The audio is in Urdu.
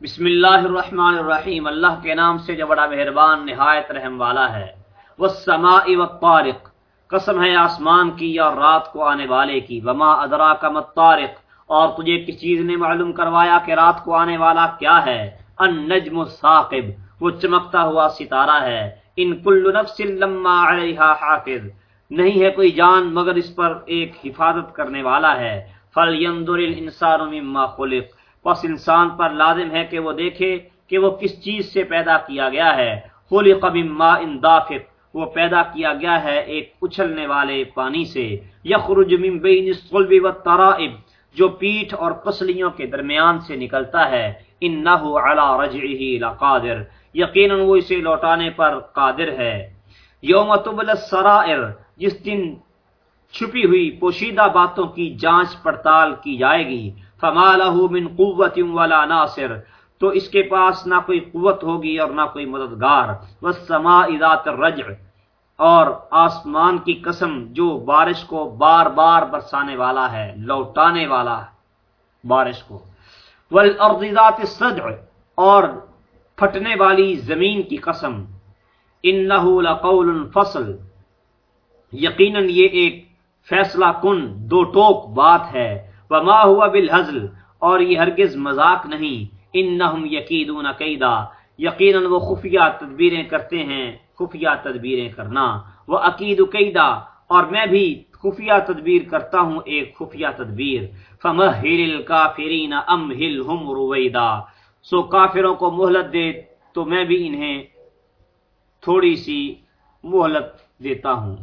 بسم اللہ الرحمن الرحیم، اللہ کے نام سے جو بڑا مہربان، نہایت رحم والا ہے۔ والسماء والطارق، قسم ہے آسمان کی اور رات کو آنے والے کی۔ وما ادراک مطارق اور تجھے کس چیز نے معلوم کروایا کہ رات کو آنے والا کیا ہے؟ النجم الثاقب، وہ چمکتا ہوا ستارہ ہے۔ ان کل نفس لما علیہا حافظ، نہیں ہے کوئی جان مگر اس پر ایک حفاظت کرنے والا ہے۔ فَلْيَنْدُرِ الْإِنسَانُ مِمَّا خُلِقْ پس انسان پر لازم ہے کہ وہ دیکھے کہ وہ کس چیز سے پیدا کیا گیا ہے۔ خُلِقَ مِمَّا إِن دَافِقْ، وہ پیدا کیا گیا ہے ایک اچھلنے والے پانی سے۔ یخرج من بین الصلب والترائب، جو پیٹھ اور پسلیوں کے درمیان سے نکلتا ہے۔ انہو علی رجعہ لقادر، یقیناً وہ اسے لوٹانے پر قادر ہے۔ یوم تبل السرائر، جس دن چھپی ہوئی پوشیدہ باتوں کی جانچ پڑتال کی جائے گی فما له من قوت ولا ناصر۔ تو اس کے پاس نہ کوئی قوت ہوگی اور نہ کوئی مددگار۔ والسماء ذات الرجع۔ اور آسمان کی قسم جو بارش کو بار بار برسانے والا ہے، لوٹانے والا ہے، بارش کو۔ والارض ذات الصدع اور پھٹنے والی زمین کی قسم۔ انه لقول فصل۔ یقیناً یہ ایک فیصلہ کن، دو ٹوک بات ہے۔ وما ہوا بالحزل، اور یہ ہرگز مذاق نہیں۔ انہم یقیدون قیدا یقیناً وہ خفیہ تدبیریں کرتے ہیں، خفیہ تدبیریں کرنا۔ وہ عقید قیدا اور میں بھی خفیہ تدبیر کرتا ہوں، ایک خفیہ تدبیر۔ فمہل الکافرین امہلہم رویدا۔ سو کافروں کو مہلت دے تو میں بھی انہیں تھوڑی سی مہلت دیتا ہوں۔